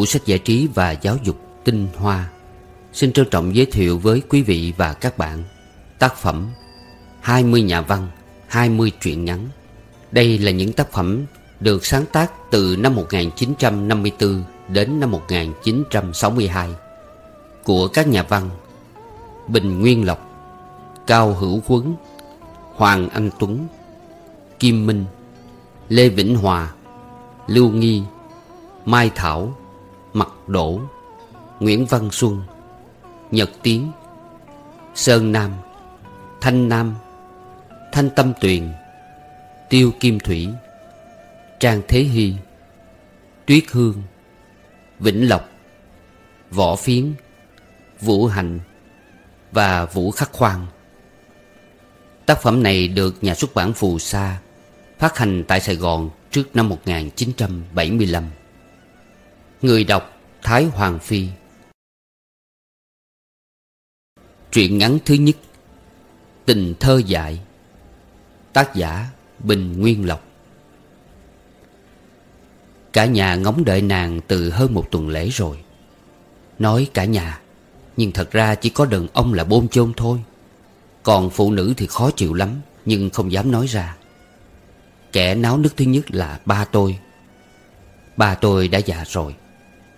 Tủ sách giải trí và giáo dục tinh hoa. Xin trân trọng giới thiệu với quý vị và các bạn Tác phẩm 20 nhà văn 20 truyện ngắn. Đây là những tác phẩm được sáng tác từ năm 1954 đến năm 1962 Của các nhà văn Bình Nguyên Lộc, Cao Hữu Quấn Hoàng Anh Tuấn, Kim Minh, Lê Vĩnh Hòa, Lưu Nghi, Mai Thảo Mặt Đỗ, Nguyễn Văn Xuân, Nhật Tiến, Sơn Nam, Thanh Nam, Thanh Tâm Tuyền, Tiêu Kim Thủy, Trang Thế Hy, Tuyết Hương, Vĩnh Lộc, Võ Phiến, Vũ Hành Và Vũ Khắc Khoan. Tác phẩm này được nhà xuất bản Phù Sa Phát hành tại Sài Gòn trước năm 1975 Người đọc Thái Hoàng Phi. Truyện ngắn thứ nhất, Tình thơ dại, Tác giả Bình Nguyên Lộc. Cả nhà ngóng đợi nàng từ hơn một tuần lễ rồi. Nói cả nhà, Nhưng thật ra chỉ có đàn ông là bôn chôn thôi. Còn phụ nữ thì khó chịu lắm, Nhưng không dám nói ra. Kẻ náo nức thứ nhất là ba tôi. Ba tôi đã già rồi.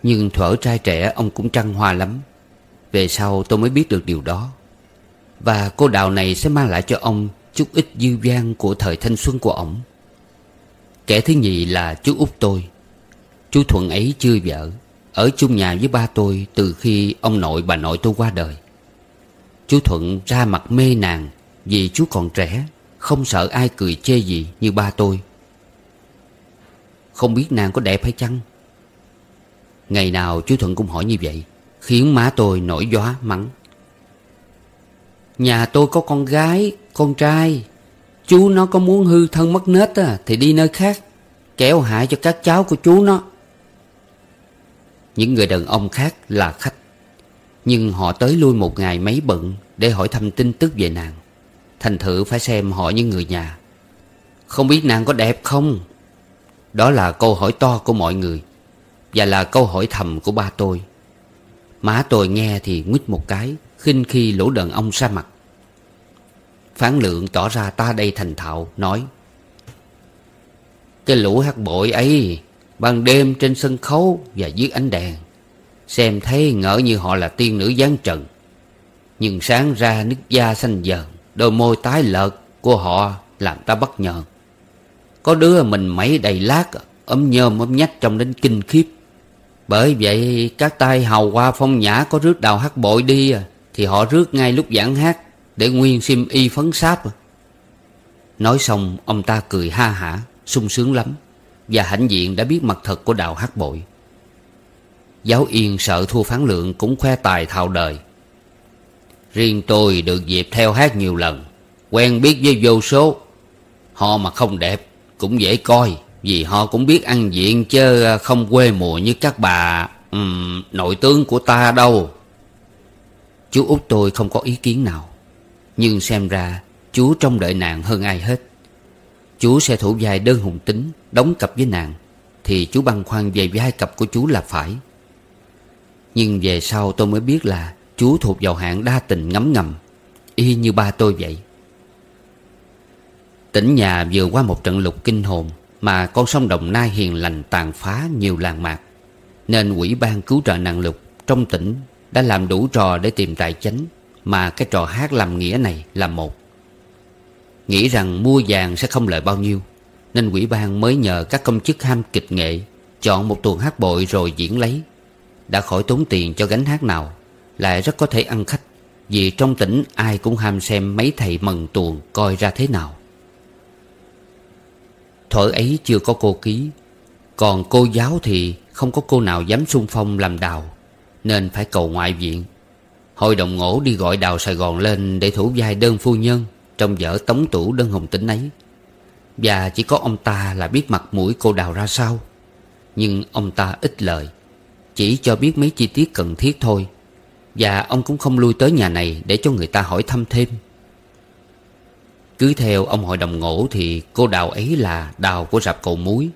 Nhưng thuở trai trẻ ông cũng trăng hoa lắm. Về sau tôi mới biết được điều đó. Và cô đào này sẽ mang lại cho ông Chút ít dư vang của thời thanh xuân của ông Kẻ thứ nhì là chú út tôi. Chú Thuận ấy chưa vợ, Ở chung nhà với ba tôi Từ khi ông nội bà nội tôi qua đời. Chú Thuận ra mặt mê nàng Vì chú còn trẻ, Không sợ ai cười chê gì như ba tôi. Không biết nàng có đẹp hay chăng? Ngày nào chú Thuận cũng hỏi như vậy Khiến má tôi nổi gió mắng. Nhà tôi có con gái Con trai. Chú nó có muốn hư thân mất nết à, Thì đi nơi khác Kéo hại cho các cháu của chú nó. Những người đàn ông khác là khách Nhưng họ tới lui một ngày mấy bận Để hỏi thăm tin tức về nàng. Thành thử phải xem họ như người nhà. Không biết nàng có đẹp không? Đó là câu hỏi to của mọi người. Và là câu hỏi thầm của ba tôi. Má tôi nghe thì nguyết một cái, khinh khi lỗ đàn ông ra mặt. Phán lượng tỏ ra ta đây thành thạo, Nói, Cái lũ hát bội ấy, Ban đêm trên sân khấu Và dưới ánh đèn, Xem thấy ngỡ như họ là tiên nữ giáng trần. Nhưng sáng ra nước da xanh dần, Đôi môi tái lợt của họ Làm ta bất nhờn Có đứa mình mấy đầy lát, Ấm nhôm ấm nhách trong đến kinh khiếp. Bởi vậy các tay hầu qua phong nhã Có rước đào hát bội đi à, Thì họ rước ngay lúc giảng hát Để nguyên sim y phấn sáp à. Nói xong ông ta cười ha hả sung sướng lắm Và hãnh diện đã biết mặt thật của đào hát bội. Giáo yên sợ thua phán lượng Cũng khoe tài thạo đời. Riêng tôi được dịp theo hát nhiều lần Quen biết với vô số. Họ mà không đẹp Cũng dễ coi. Vì họ cũng biết ăn diện chứ à, không quê mùa như các bà um, Nội tướng của ta đâu. Chú út tôi không có ý kiến nào. Nhưng xem ra Chú trông đợi nàng hơn ai hết. Chú sẽ thủ vai đơn hùng tính Đóng cặp với nàng Thì chú băn khoăn về vai cặp của chú là phải. Nhưng về sau tôi mới biết là Chú thuộc vào hạng đa tình ngấm ngầm Y như ba tôi vậy. Tỉnh nhà vừa qua một trận lục kinh hồn mà con sông Đồng Nai hiền lành tàn phá nhiều làng mạc. Nên quỹ ban cứu trợ nạn lục trong tỉnh Đã làm đủ trò để tìm tài chánh, Mà cái trò hát làm nghĩa này là một. Nghĩ rằng mua vàng sẽ không lợi bao nhiêu, Nên quỹ ban mới nhờ các công chức ham kịch nghệ Chọn một tuần hát bội rồi diễn lấy. Đã khỏi tốn tiền cho gánh hát nào, Lại rất có thể ăn khách, Vì trong tỉnh ai cũng ham xem mấy thầy mần tuồng coi ra thế nào. Thuở ấy chưa có cô ký. Còn cô giáo thì không có cô nào dám xung phong làm đào, Nên phải cầu ngoại viện. Hội đồng ngỗ đi gọi đào Sài Gòn lên Để thủ vai đơn phu nhân Trong vở tống tủ đơn hồng tính ấy. Và chỉ có ông ta là biết mặt mũi cô đào ra sao. Nhưng ông ta ít lời, Chỉ cho biết mấy chi tiết cần thiết thôi. Và ông cũng không lui tới nhà này Để cho người ta hỏi thăm thêm. Cứ theo ông hội đồng ngỗ Thì cô đào ấy là đào của rạp cầu muối.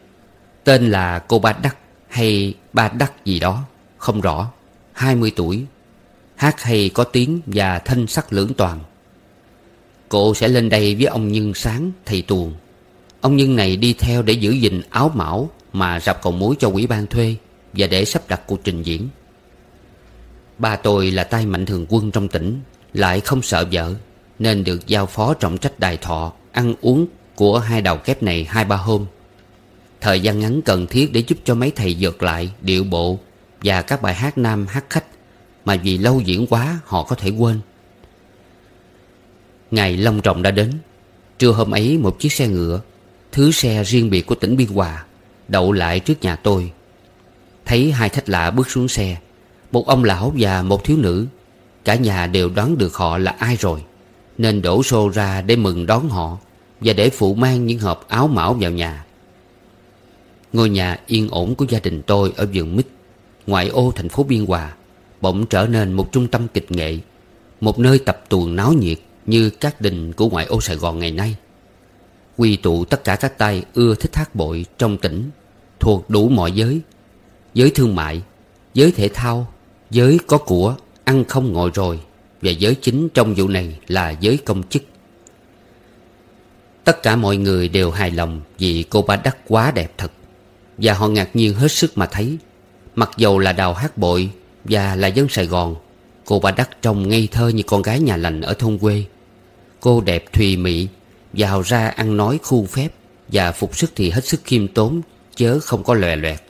Tên là cô Ba Đắc Hay Ba Đắc gì đó, Không rõ. Hai mươi tuổi. Hát hay có tiếng và thanh sắc lưỡng toàn. Cô sẽ lên đây với ông Nhân Sáng, Thầy tuồng. Ông Nhân này đi theo để giữ gìn áo mão Mà rạp cầu muối cho quỹ ban thuê Và để sắp đặt cuộc trình diễn. Ba tôi là tay mạnh thường quân trong tỉnh, Lại không sợ vợ. Nên được giao phó trọng trách đài thọ, Ăn uống của hai đầu kép này hai ba hôm. Thời gian ngắn cần thiết để giúp cho mấy thầy dược lại, điệu bộ Và các bài hát nam hát khách, Mà vì lâu diễn quá họ có thể quên. Ngày long trọng đã đến. Trưa hôm ấy, một chiếc xe ngựa, Thứ xe riêng biệt của tỉnh Biên Hòa, Đậu lại trước nhà tôi. Thấy hai khách lạ bước xuống xe, Một ông lão và một thiếu nữ, Cả nhà đều đoán được họ là ai rồi. Nên đổ xô ra để mừng đón họ Và để phụ mang những hộp áo mão vào nhà. Ngôi nhà yên ổn của gia đình tôi ở vườn mít Ngoại ô thành phố Biên Hòa, Bỗng trở nên một trung tâm kịch nghệ, Một nơi tập tuồng náo nhiệt Như các đình của ngoại ô Sài Gòn ngày nay. Quy tụ tất cả các tay ưa thích hát bội trong tỉnh, Thuộc đủ mọi giới Giới thương mại, Giới thể thao, Giới có của, Ăn không ngồi rồi. Và giới chính trong vụ này là giới công chức. Tất cả mọi người đều hài lòng Vì cô ba đắc quá đẹp thật, Và họ ngạc nhiên hết sức mà thấy. Mặc dầu là đào hát bội Và là dân Sài Gòn, Cô ba đắc trông ngây thơ như con gái nhà lành ở thôn quê. Cô đẹp thùy mị Giàu ra ăn nói khu phép Và phục sức thì hết sức khiêm tốn, Chớ không có lòe loẹt.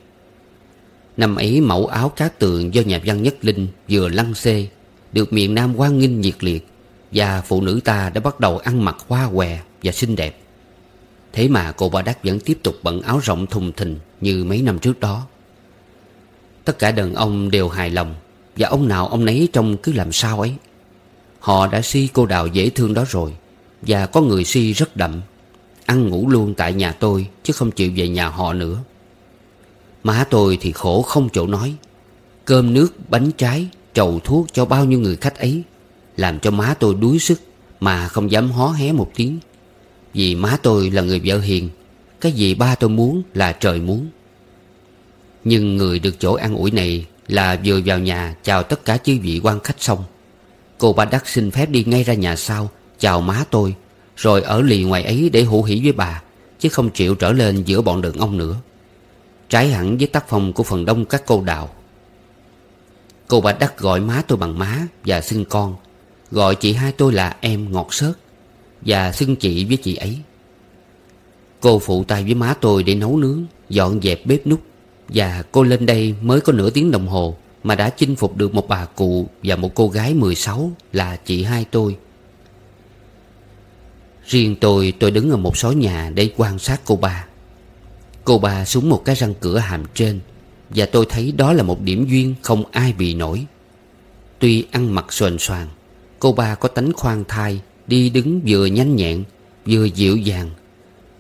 Năm ấy mẫu áo cá tường do nhà văn Nhất Linh vừa lăng xê được miền Nam hoan nghênh nhiệt liệt Và phụ nữ ta đã bắt đầu ăn mặc hoa què và xinh đẹp. Thế mà cô Ba Đắc vẫn tiếp tục bận áo rộng thùng thình như mấy năm trước đó. Tất cả đàn ông đều hài lòng Và ông nào ông nấy trông cứ làm sao ấy. Họ đã si cô đào dễ thương đó rồi và có người si rất đậm. Ăn ngủ luôn tại nhà tôi Chứ không chịu về nhà họ nữa. Má tôi thì khổ không chỗ nói. Cơm nước, bánh trái, trầu thuốc cho bao nhiêu người khách ấy, Làm cho má tôi đuối sức Mà không dám hó hé một tiếng. Vì má tôi là người vợ hiền, Cái gì ba tôi muốn là trời muốn. Nhưng người được chỗ ăn ủi này Là vừa vào nhà chào tất cả chư vị quan khách xong. Cô ba đắc xin phép đi ngay ra nhà sau, Chào má tôi, Rồi ở lì ngoài ấy để hữu hỉ với bà, Chứ không chịu trở lên giữa bọn đường ông nữa. Trái hẳn với tác phong của phần đông các cô đào. Cô bà đắc gọi má tôi bằng má Và xưng con. Gọi chị hai tôi là em ngọt sớt Và xưng chị với chị ấy. Cô phụ tay với má tôi để nấu nướng, Dọn dẹp bếp nút Và cô lên đây mới có nửa tiếng đồng hồ Mà đã chinh phục được một bà cụ Và một cô gái 16 Là chị hai tôi. Riêng tôi tôi đứng ở một số nhà để quan sát cô ba Cô ba súng một cái răng cửa hàm trên và tôi thấy đó là một điểm duyên không ai bị nổi. Tuy ăn mặc xoền xoàng Cô ba có tánh khoan thai, Đi đứng vừa nhanh nhẹn, Vừa dịu dàng.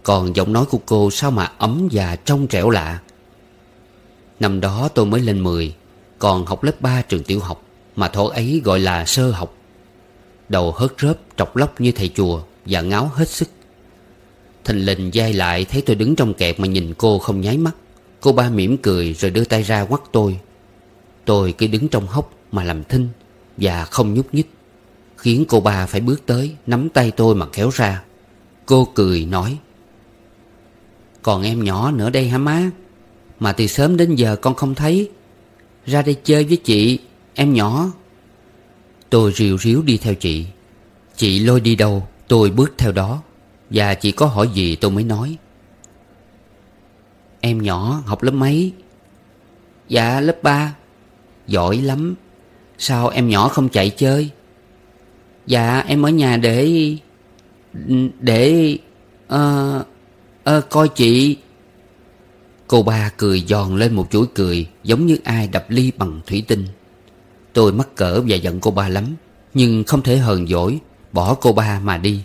Còn giọng nói của cô sao mà ấm và trong trẻo lạ. Năm đó tôi mới lên 10 Còn học lớp 3 trường tiểu học, Mà thổ ấy gọi là sơ học. Đầu hớt rớp, trọc lóc như thầy chùa và ngáo hết sức. Thình lình dai lại thấy tôi đứng trong kẹt mà nhìn cô không nháy mắt. Cô ba mỉm cười rồi đưa tay ra quắt tôi. Tôi cứ đứng trong hốc mà làm thinh Và không nhúc nhích, Khiến cô ba phải bước tới Nắm tay tôi mà kéo ra. Cô cười nói, Còn em nhỏ nữa đây hả má? Mà từ sớm đến giờ con không thấy. Ra đây chơi với chị, Em nhỏ. Tôi riu riu đi theo chị. Chị lôi đi đâu, Tôi bước theo đó. Và chị có hỏi gì tôi mới nói. Em nhỏ học lớp mấy? Dạ lớp 3 Giỏi lắm. Sao em nhỏ không chạy chơi? Dạ em ở nhà để Để uh, uh, Coi chị. Cô ba cười giòn lên một chuỗi cười Giống như ai đập ly bằng thủy tinh. Tôi mắc cỡ và giận cô ba lắm Nhưng không thể hờn dỗi Bỏ cô ba mà đi.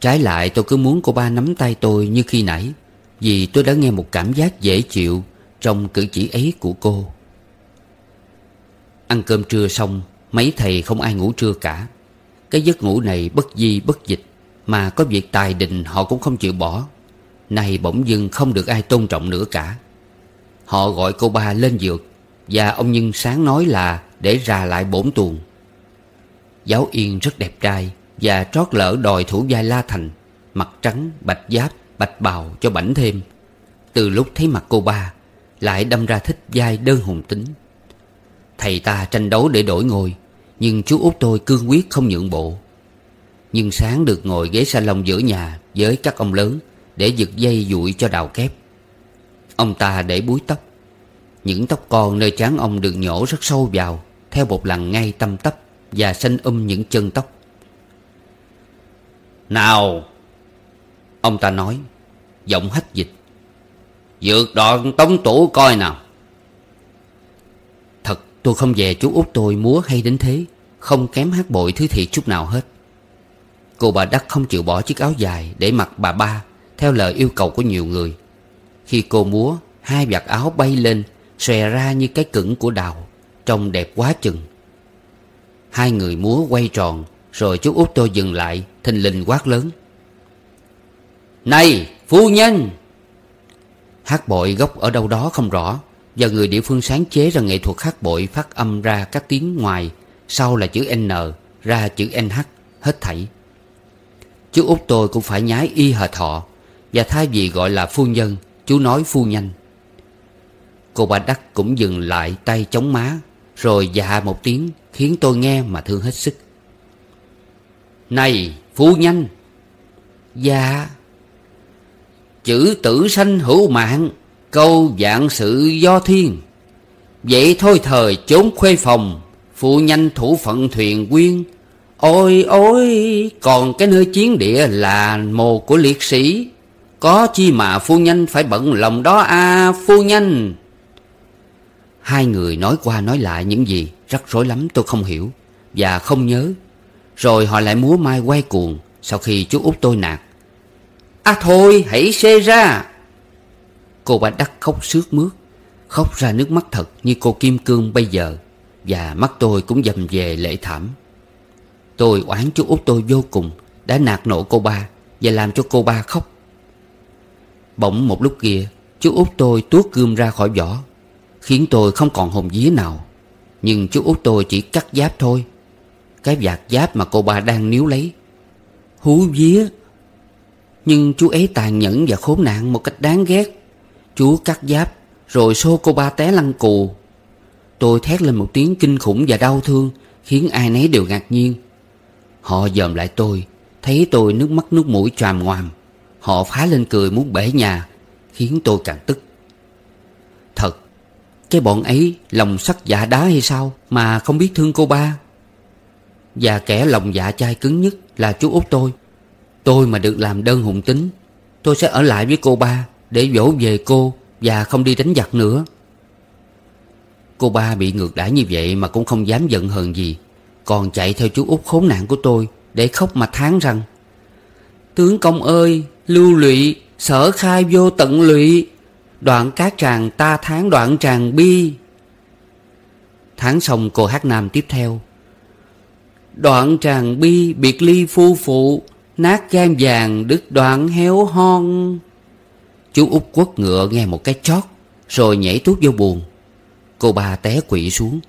Trái lại tôi cứ muốn cô ba nắm tay tôi như khi nãy. Vì tôi đã nghe một cảm giác dễ chịu Trong cử chỉ ấy của cô. Ăn cơm trưa xong Mấy thầy không ai ngủ trưa cả. Cái giấc ngủ này bất di bất dịch Mà có việc tài định họ cũng không chịu bỏ. Nay bỗng dưng không được ai tôn trọng nữa cả. Họ gọi cô ba lên dược Và ông Nhân sáng nói là Để ra lại bổn tuồng. Giáo Yên rất đẹp trai Và trót lỡ đòi thủ vai La Thành Mặt trắng, bạch giáp, bạch bào cho bảnh thêm. Từ lúc thấy mặt cô ba Lại đâm ra thích vai đơn hùng tính. Thầy ta tranh đấu để đổi ngôi Nhưng chú út tôi cương quyết không nhượng bộ. Nhưng sáng được ngồi ghế salon giữa nhà Với các ông lớn Để giật dây dụi cho đào kép. Ông ta để búi tóc. Những tóc con nơi trán ông được nhổ rất sâu vào Theo một lằn ngay tâm tấp Và xanh um những chân tóc. Nào! Ông ta nói Giọng hách dịch. Dược đoạn tống tủ coi nào. Thật, tôi không về chú út tôi múa hay đến thế, Không kém hát bội thứ thiệt chút nào hết. Cô bà Đắc không chịu bỏ chiếc áo dài Để mặc bà ba, Theo lời yêu cầu của nhiều người. Khi cô múa, Hai vạt áo bay lên, Xòe ra như cái cứng của đào, Trông đẹp quá chừng. Hai người múa quay tròn, Rồi chú út tôi dừng lại, Thình lình quát lớn. Này phu nhân! Hát bội gốc ở đâu đó không rõ, Và người địa phương sáng chế ra nghệ thuật hát bội Phát âm ra các tiếng ngoài, Sau là chữ N, Ra chữ NH Hết thảy. Chú út tôi cũng phải nhái y hệt họ, Và thay vì gọi là phu nhân, Chú nói phu nhanh Cô bà Đắc cũng dừng lại tay chống má, Rồi dạ một tiếng, Khiến tôi nghe mà thương hết sức. Này, phu nhanh Dạ. Chữ tử sanh hữu mạng, Câu dạng sự do thiên. Vậy thôi thời trốn khuê phòng, Phụ nhanh thủ phận thuyền quyên. Ôi ôi, Còn cái nơi chiến địa là mồ của liệt sĩ. Có chi mà phu nhanh phải bận lòng đó à phu nhanh Hai người nói qua nói lại những gì, Rắc rối lắm, tôi không hiểu Và không nhớ. Rồi họ lại múa mai quay cuồng Sau khi chú út tôi nạt. À thôi, hãy xê ra. Cô bà đắc khóc sướt mướt, Khóc ra nước mắt thật như cô Kim Cương bây giờ, Và mắt tôi cũng dầm về lệ thảm. Tôi oán chú út tôi vô cùng, Đã nạt nộ cô ba Và làm cho cô ba khóc. Bỗng một lúc kia Chú út tôi tuốt gươm ra khỏi vỏ, Khiến tôi không còn hồn vía nào. Nhưng chú út tôi chỉ cắt giáp thôi, Cái vạt giáp mà cô ba đang níu lấy, Hú vía nhưng chú ấy tàn nhẫn và khốn nạn một cách đáng ghét. Chú cắt giáp, Rồi xô cô ba té lăn cù. Tôi thét lên một tiếng kinh khủng và đau thương, Khiến ai nấy đều ngạc nhiên. Họ dòm lại tôi, Thấy tôi nước mắt nước mũi tràm ngoàm. Họ phá lên cười muốn bể nhà, Khiến tôi càng tức. Thật, Cái bọn ấy lòng sắt dạ đá hay sao Mà không biết thương cô ba? Và kẻ lòng dạ chai cứng nhất Là chú út tôi. Tôi mà được làm đơn hùng tính, Tôi sẽ ở lại với cô ba Để dỗ về cô Và không đi đánh giặc nữa. Cô ba bị ngược đãi như vậy Mà cũng không dám giận hờn gì, Còn chạy theo chú út khốn nạn của tôi Để khóc mà thán rằng, Tướng công ơi, Lưu lụy, Sở khai vô tận lụy, Đoạn cát tràng ta tháng đoạn tràng bi. Tháng xong cô hát nam tiếp theo, Đoạn tràng bi biệt ly phu phụ Nát gan vàng đứt đoạn héo hon. Chú út quất ngựa nghe một cái chót, Rồi nhảy tuốt vô buồn. Cô ba té quỵ xuống.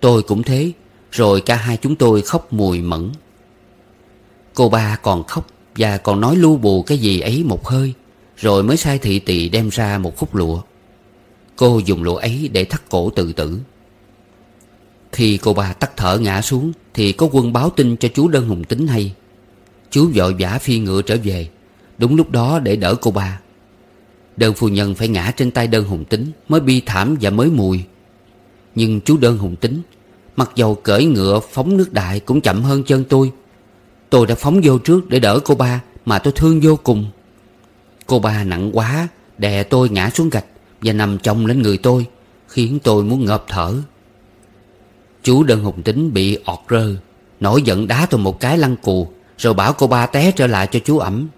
Tôi cũng thế, Rồi cả hai chúng tôi khóc mùi mẫn. Cô ba còn khóc Và còn nói lu bù cái gì ấy một hơi, Rồi mới sai thị tỳ đem ra một khúc lụa. Cô dùng lụa ấy để thắt cổ tự tử. Khi cô ba tắt thở ngã xuống, Thì có quân báo tin cho chú Đơn Hùng Tính hay. Chú vội vã phi ngựa trở về. Đúng lúc đó để đỡ cô ba. Đơn phu nhân phải ngã trên tay đơn hùng tính Mới bi thảm và mới mùi. Nhưng chú đơn hùng tính, Mặc dầu cởi ngựa phóng nước đại Cũng chậm hơn chân tôi. Tôi đã phóng vô trước để đỡ cô ba Mà tôi thương vô cùng. Cô ba nặng quá, Đè tôi ngã xuống gạch Và nằm chồng lên người tôi, Khiến tôi muốn ngợp thở. Chú đơn hùng tính bị ọt rơ, Nổi giận đá tôi một cái lăn cù. Rồi bảo cô ba té trở lại cho chú ẩm.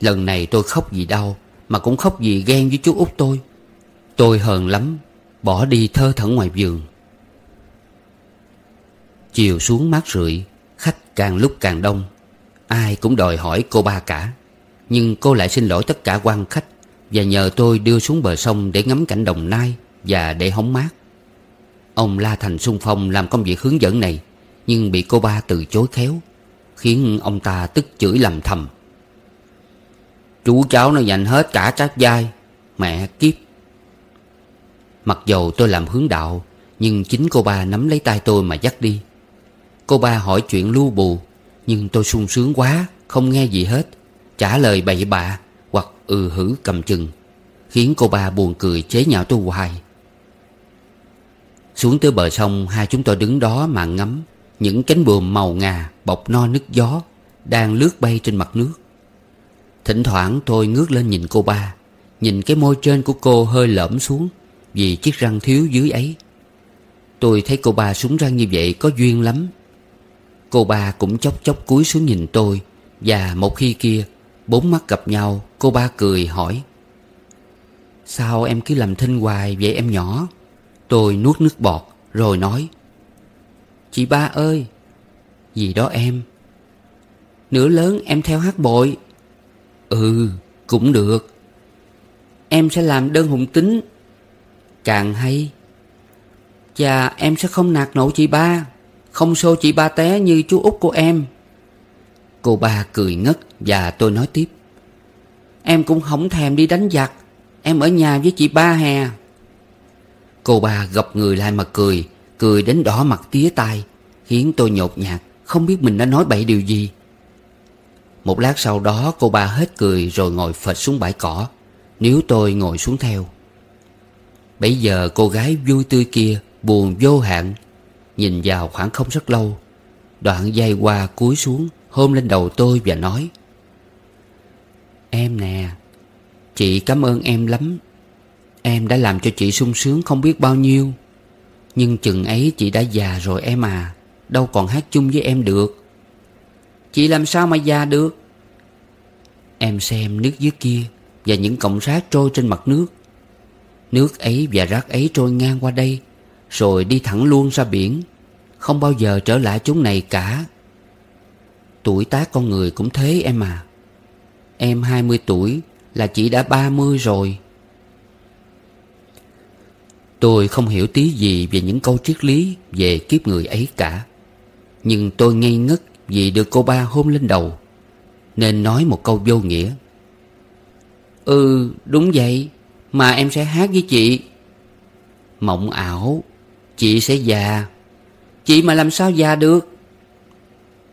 Lần này tôi khóc vì đau, Mà cũng khóc vì ghen với chú út tôi. Tôi hờn lắm, Bỏ đi thơ thẩn ngoài vườn. Chiều xuống mát rượi, Khách càng lúc càng đông. Ai cũng đòi hỏi cô ba cả. Nhưng cô lại xin lỗi tất cả quan khách Và nhờ tôi đưa xuống bờ sông để ngắm cảnh đồng nai Và để hóng mát. Ông La Thành xung phong làm công việc hướng dẫn này, Nhưng bị cô ba từ chối khéo. Khiến ông ta tức chửi lầm thầm. Chú cháu nó dành hết cả các giai Mẹ kiếp. Mặc dầu tôi làm hướng đạo, Nhưng chính cô ba nắm lấy tay tôi mà dắt đi. Cô ba hỏi chuyện lưu bù, Nhưng tôi sung sướng quá, Không nghe gì hết. Trả lời bậy bạ Hoặc ừ hử cầm chừng, Khiến cô ba buồn cười chế nhạo tôi hoài. Xuống tới bờ sông, Hai chúng tôi đứng đó mà ngắm. Những cánh buồm màu ngà Bọc no nước gió Đang lướt bay trên mặt nước. Thỉnh thoảng tôi ngước lên nhìn cô ba, Nhìn cái môi trên của cô hơi lõm xuống Vì chiếc răng thiếu dưới ấy. Tôi thấy cô ba súng răng như vậy có duyên lắm. Cô ba cũng chốc chốc cúi xuống nhìn tôi Và một khi kia, Bốn mắt gặp nhau, Cô ba cười hỏi, Sao em cứ làm thinh hoài vậy em nhỏ? Tôi nuốt nước bọt Rồi nói Chị ba ơi. Gì đó em? Nửa lớn em theo hát bội. Ừ cũng được. Em sẽ làm đơn hùng tính. Càng hay. Chà em sẽ không nạt nộ chị ba. Không xô chị ba té như chú út của em. Cô ba cười ngất Và tôi nói tiếp. Em cũng không thèm đi đánh giặc. Em ở nhà với chị ba hè. Cô ba gập người lại mà cười. Cười đến đỏ mặt tía tai, Khiến tôi nhột nhạt, Không biết mình đã nói bậy điều gì. Một lát sau đó, cô ba hết cười Rồi ngồi phệt xuống bãi cỏ Nếu tôi ngồi xuống theo. Bây giờ cô gái vui tươi kia Buồn vô hạn, Nhìn vào khoảng không rất lâu, Đoạn dây qua cúi xuống, Hôn lên đầu tôi và nói, Em nè, Chị cảm ơn em lắm. Em đã làm cho chị sung sướng không biết bao nhiêu. Nhưng chừng ấy chị đã già rồi em à Đâu còn hát chung với em được. Chị làm sao mà già được? Em xem nước dưới kia Và những cọng rác trôi trên mặt nước. Nước ấy và rác ấy trôi ngang qua đây, Rồi đi thẳng luôn ra biển. Không bao giờ trở lại chúng này cả. Tuổi tác con người cũng thế em à. Em 20 tuổi là chị đã 30 rồi. Tôi không hiểu tí gì về những câu triết lý về kiếp người ấy cả. Nhưng tôi ngây ngất vì được cô ba hôn lên đầu, Nên nói một câu vô nghĩa. Ừ đúng vậy, Mà em sẽ hát với chị. Mộng ảo, Chị sẽ già. Chị mà làm sao già được?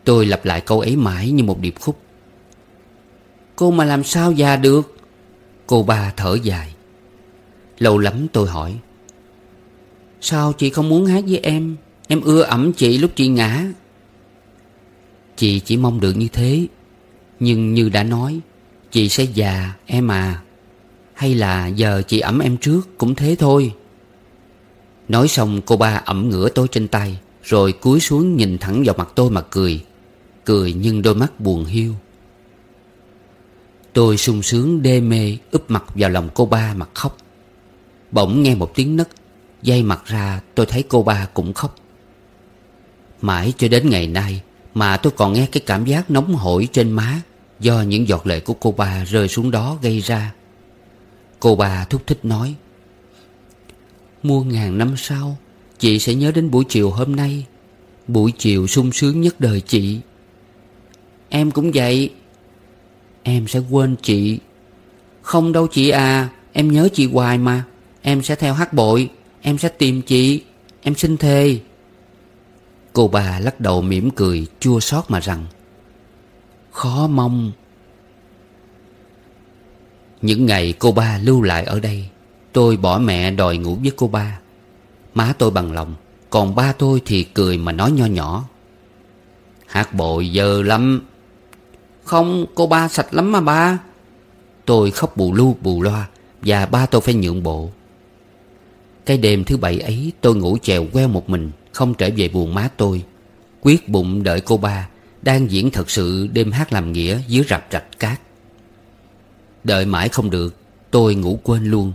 Tôi lặp lại câu ấy mãi như một điệp khúc. Cô mà làm sao già được? Cô ba thở dài. Lâu lắm tôi hỏi. Sao chị không muốn hát với em? Em ưa ẩm chị lúc chị ngã. Chị chỉ mong được như thế, Nhưng như đã nói, Chị sẽ già em à. Hay là giờ chị ẩm em trước Cũng thế thôi. Nói xong, cô ba ẩm ngửa tôi trên tay, Rồi cúi xuống nhìn thẳng vào mặt tôi mà cười. Cười nhưng đôi mắt buồn hiu. Tôi sung sướng, đê mê, úp mặt vào lòng cô ba mà khóc. Bỗng nghe một tiếng nấc Dây mặt ra, tôi thấy cô ba cũng khóc. Mãi cho đến ngày nay Mà tôi còn nghe cái cảm giác nóng hổi trên má Do những giọt lệ của cô ba rơi xuống đó gây ra. Cô ba thúc thích nói, mua ngàn năm sau, Chị sẽ nhớ đến buổi chiều hôm nay. Buổi chiều sung sướng nhất đời chị. Em cũng vậy. Em sẽ quên chị. Không đâu chị à Em nhớ chị hoài mà. Em sẽ theo hát bội. Em sẽ tìm chị. Em xin thề. Cô bà lắc đầu mỉm cười, Chua xót mà rằng, Khó mong. Những ngày cô ba lưu lại ở đây, Tôi bỏ mẹ đòi ngủ với cô ba. Má tôi bằng lòng, Còn ba tôi thì cười mà nói nho nhỏ. Hát bội dơ lắm. Không, cô ba sạch lắm mà ba. Tôi khóc bù lu bù loa Và ba tôi phải nhượng bộ. Cái đêm thứ bảy ấy, tôi ngủ chèo queo một mình, Không trở về buồn má tôi. Quyết bụng đợi cô ba, Đang diễn thật sự đêm hát làm nghĩa Dưới rạp rạch cát. Đợi mãi không được, Tôi ngủ quên luôn.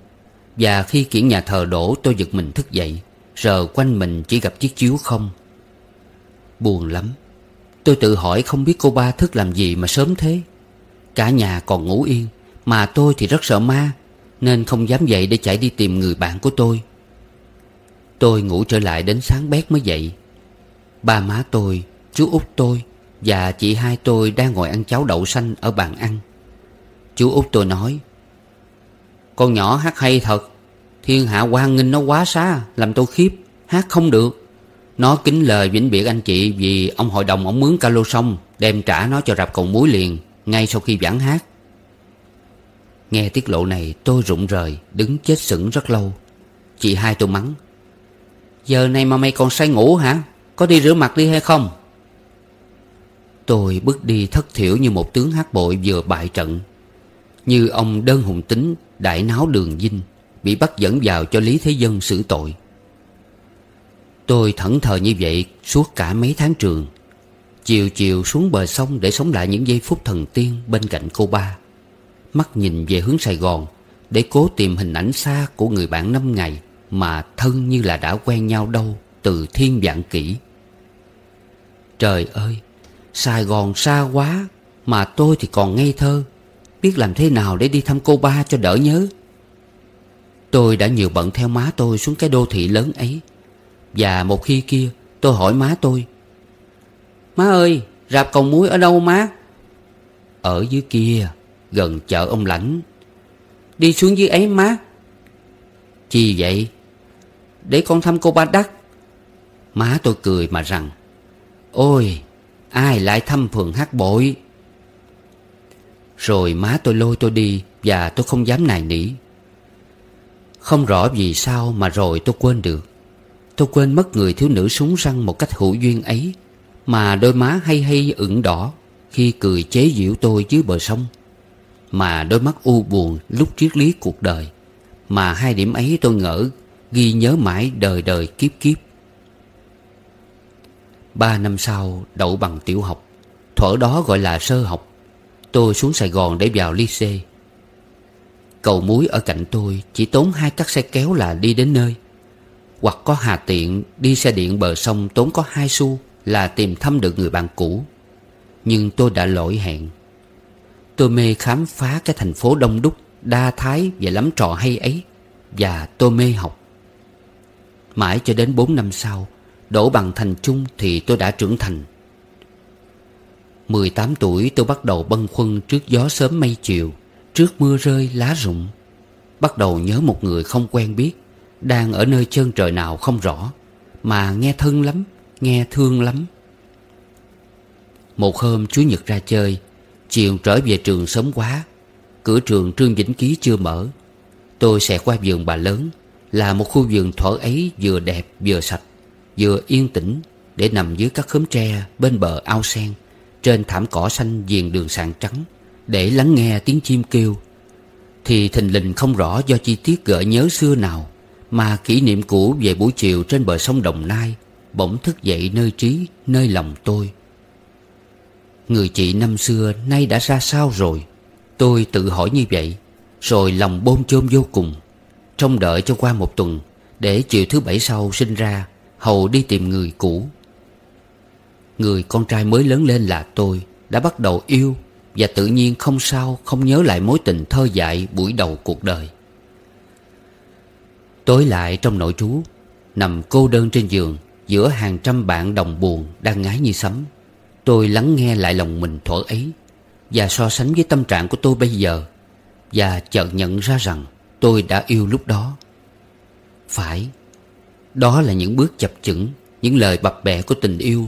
Và khi kiển nhà thờ đổ, tôi giật mình thức dậy, Rờ quanh mình chỉ gặp chiếc chiếu không. Buồn lắm. Tôi tự hỏi không biết cô ba thức làm gì mà sớm thế. Cả nhà còn ngủ yên, Mà tôi thì rất sợ ma, Nên không dám dậy để chạy đi tìm người bạn của tôi. Tôi ngủ trở lại đến sáng bét mới dậy. Ba má tôi, chú út tôi Và chị hai tôi đang ngồi ăn cháo đậu xanh ở bàn ăn. Chú út tôi nói Con nhỏ hát hay thật. Thiên hạ quan nghinh nó quá xa Làm tôi khiếp Hát không được. Nó kính lời vĩnh biệt anh chị Vì ông hội đồng ông mướn ca lô xong Đem trả nó cho rạp cầu muối liền Ngay sau khi giảng hát. Nghe tiết lộ này tôi rụng rời Đứng chết sững rất lâu. Chị hai tôi mắng Giờ này mà mày còn say ngủ hả? Có đi rửa mặt đi hay không? Tôi bước đi thất thiểu như một tướng hát bội vừa bại trận, Như ông đơn hùng tính đại náo đường dinh Bị bắt dẫn vào cho Lý Thế Dân xử tội. Tôi thẫn thờ như vậy suốt cả mấy tháng trường, Chiều chiều xuống bờ sông để sống lại những giây phút thần tiên bên cạnh cô ba, Mắt nhìn về hướng Sài Gòn Để cố tìm hình ảnh xa của người bạn năm ngày. Mà thân như là đã quen nhau đâu Từ thiên vạn kỷ. Trời ơi, Sài Gòn xa quá Mà tôi thì còn ngây thơ. Biết làm thế nào để đi thăm cô ba cho đỡ nhớ? Tôi đã nhiều bận theo má tôi xuống cái đô thị lớn ấy. Và một khi kia, tôi hỏi má tôi, Má ơi, rạp cầu muối ở đâu má? Ở dưới kia, Gần chợ ông lãnh. Đi xuống dưới ấy má. Chi vậy? Để con thăm cô ba đắc. Má tôi cười mà rằng, Ôi, Ai lại thăm phường hát bội? Rồi má tôi lôi tôi đi Và tôi không dám nài nỉ. Không rõ vì sao mà rồi tôi quên được. Tôi quên mất người thiếu nữ súng răng một cách hữu duyên ấy, Mà đôi má hay hay ửng đỏ Khi cười chế giễu tôi dưới bờ sông. Mà đôi mắt u buồn lúc triết lý cuộc đời, Mà hai điểm ấy tôi ngỡ Ghi nhớ mãi đời đời kiếp kiếp. Ba năm sau, đậu bằng tiểu học, Thuở đó gọi là sơ học, Tôi xuống Sài Gòn để vào lycée. Cầu muối ở cạnh tôi Chỉ tốn hai cắt xe kéo là đi đến nơi. Hoặc có hà tiện Đi xe điện bờ sông tốn có hai xu Là tìm thăm được người bạn cũ. Nhưng tôi đã lỗi hẹn. Tôi mê khám phá cái thành phố đông đúc, Đa thái và lắm trò hay ấy, Và tôi mê học. Mãi cho đến bốn năm sau, Đổ bằng thành chung thì tôi đã trưởng thành. 18 tuổi, tôi bắt đầu bâng khuâng trước gió sớm mây chiều, Trước mưa rơi lá rụng. Bắt đầu nhớ một người không quen biết, Đang ở nơi chân trời nào không rõ, Mà nghe thân lắm, Nghe thương lắm. Một hôm Chúa Nhật ra chơi, Chiều trở về trường sớm quá, Cửa trường Trương Vĩnh Ký chưa mở. Tôi sẽ qua vườn bà lớn là một khu vườn thuở ấy vừa đẹp vừa sạch Vừa yên tĩnh Để nằm dưới các khóm tre bên bờ ao sen Trên thảm cỏ xanh viền đường sàn trắng Để lắng nghe tiếng chim kêu. Thì thình lình không rõ do chi tiết gợi nhớ xưa nào Mà kỷ niệm cũ về buổi chiều trên bờ sông Đồng Nai Bỗng thức dậy nơi trí, nơi lòng tôi. Người chị năm xưa nay đã ra sao rồi? Tôi tự hỏi như vậy Rồi lòng bôn chôm vô cùng. Trông đợi cho qua một tuần, Để chiều thứ bảy sau sinh ra, Hầu đi tìm người cũ. Người con trai mới lớn lên là tôi, Đã bắt đầu yêu, Và tự nhiên không sao, Không nhớ lại mối tình thơ dại buổi đầu cuộc đời. Tối lại trong nội trú, Nằm cô đơn trên giường, Giữa hàng trăm bạn đồng buồn Đang ngái như sấm. Tôi lắng nghe lại lòng mình thuở ấy, Và so sánh với tâm trạng của tôi bây giờ, Và chợt nhận ra rằng Tôi đã yêu lúc đó. Phải, đó là những bước chập chững, Những lời bập bẹ của tình yêu,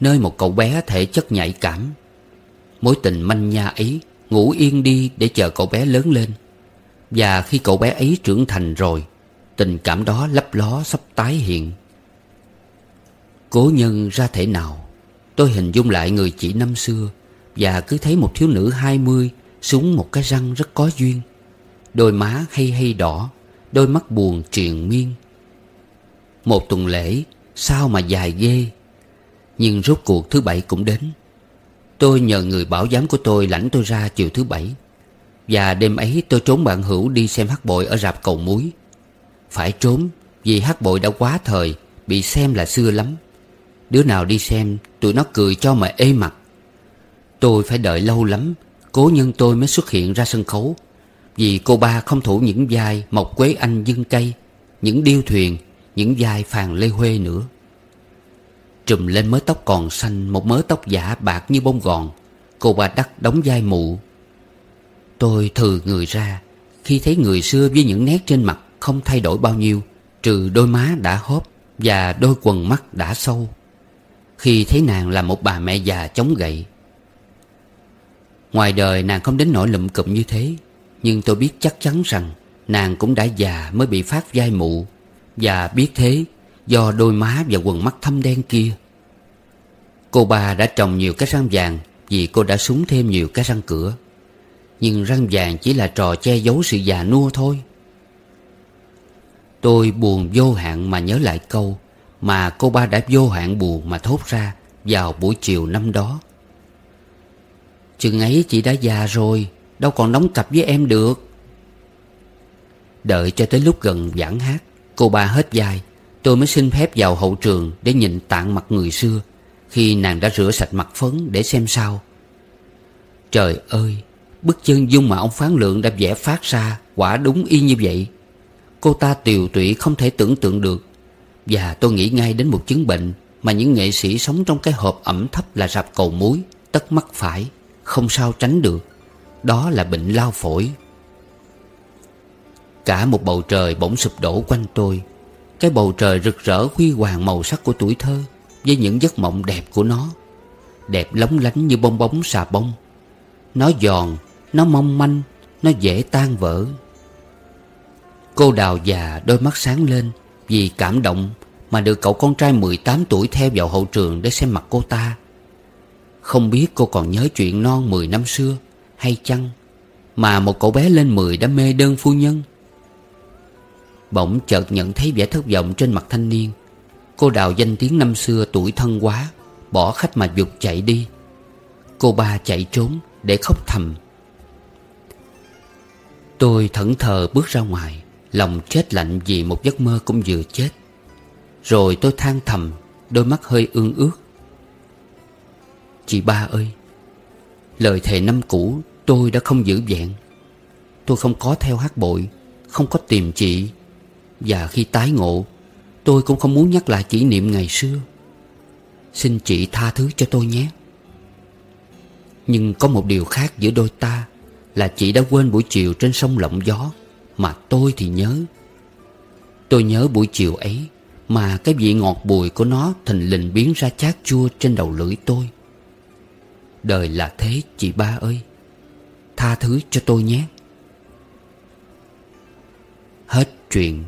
Nơi một cậu bé thể chất nhạy cảm. Mối tình manh nha ấy Ngủ yên đi để chờ cậu bé lớn lên. Và khi cậu bé ấy trưởng thành rồi, Tình cảm đó lấp ló sắp tái hiện. Cố nhân ra thể nào? Tôi hình dung lại người chị năm xưa Và cứ thấy một thiếu nữ hai mươi Súng một cái răng rất có duyên. Đôi má hay hay đỏ, Đôi mắt buồn triền miên. Một tuần lễ, Sao mà dài ghê? Nhưng rốt cuộc thứ bảy cũng đến. Tôi nhờ người bảo giám của tôi lãnh tôi ra chiều thứ bảy. Và đêm ấy tôi trốn bạn hữu đi xem hát bội ở rạp cầu muối. Phải trốn, vì hát bội đã quá thời, Bị xem là xưa lắm. Đứa nào đi xem, tụi nó cười cho mà ê mặt. Tôi phải đợi lâu lắm, Cố nhân tôi mới xuất hiện ra sân khấu. Vì cô ba không thủ những vai Mộc Quế Anh dưng cây Những điêu thuyền, Những vai phàn lê huê nữa. Trùm lên mớ tóc còn xanh, Một mớ tóc giả bạc như bông gòn. Cô ba đắc đóng vai mụ. Tôi thừ người ra. Khi thấy người xưa với những nét trên mặt Không thay đổi bao nhiêu, Trừ đôi má đã hóp Và đôi quần mắt đã sâu. Khi thấy nàng là một bà mẹ già chống gậy. Ngoài đời nàng không đến nỗi lụm cụm như thế. Nhưng tôi biết chắc chắn rằng Nàng cũng đã già mới bị phát vai mụ. Và biết thế, Do đôi má và quần mắt thâm đen kia. Cô ba đã trồng nhiều cái răng vàng Vì cô đã súng thêm nhiều cái răng cửa. Nhưng răng vàng chỉ là trò che giấu sự già nua thôi. Tôi buồn vô hạn mà nhớ lại câu Mà cô ba đã vô hạn buồn mà thốt ra Vào buổi chiều năm đó. Chừng ấy chị đã già rồi Đâu còn đóng cặp với em được. Đợi cho tới lúc gần giảng hát, Cô ba hết vai, Tôi mới xin phép vào hậu trường Để nhìn tạng mặt người xưa, Khi nàng đã rửa sạch mặt phấn để xem sao. Trời ơi, Bức chân dung mà ông phán lượng đã vẽ phát ra Quả đúng y như vậy. Cô ta tiều tụy không thể tưởng tượng được. Và tôi nghĩ ngay đến một chứng bệnh Mà những nghệ sĩ sống trong cái hộp ẩm thấp là rạp cầu muối, Tất mắc phải, Không sao tránh được. Đó là bệnh lao phổi. Cả một bầu trời bỗng sụp đổ quanh tôi. Cái bầu trời rực rỡ huy hoàng màu sắc của tuổi thơ Với những giấc mộng đẹp của nó. Đẹp lóng lánh như bong bóng xà bông. Nó giòn, Nó mong manh, Nó dễ tan vỡ. Cô đào già đôi mắt sáng lên Vì cảm động Mà được cậu con trai 18 tuổi theo vào hậu trường Để xem mặt cô ta. Không biết cô còn nhớ chuyện non 10 năm xưa. Hay chăng Mà một cậu bé lên 10 đã mê đơn phu nhân? Bỗng chợt nhận thấy vẻ thất vọng trên mặt thanh niên. Cô đào danh tiếng năm xưa tuổi thân quá, Bỏ khách mà dục chạy đi. Cô ba chạy trốn để khóc thầm. Tôi thẫn thờ bước ra ngoài, Lòng chết lạnh vì một giấc mơ cũng vừa chết. Rồi tôi than thầm, Đôi mắt hơi ương ước Chị ba ơi Lời thề năm cũ tôi đã không giữ vẹn. Tôi không có theo hát bội, Không có tìm chị. Và khi tái ngộ, Tôi cũng không muốn nhắc lại kỷ niệm ngày xưa. Xin chị tha thứ cho tôi nhé. Nhưng có một điều khác giữa đôi ta Là chị đã quên buổi chiều trên sông lộng gió, mà tôi thì nhớ. Tôi nhớ buổi chiều ấy Mà cái vị ngọt bùi của nó Thình lình biến ra chát chua trên đầu lưỡi tôi. Đời là thế chị ba ơi. Tha thứ cho tôi nhé. Hết chuyện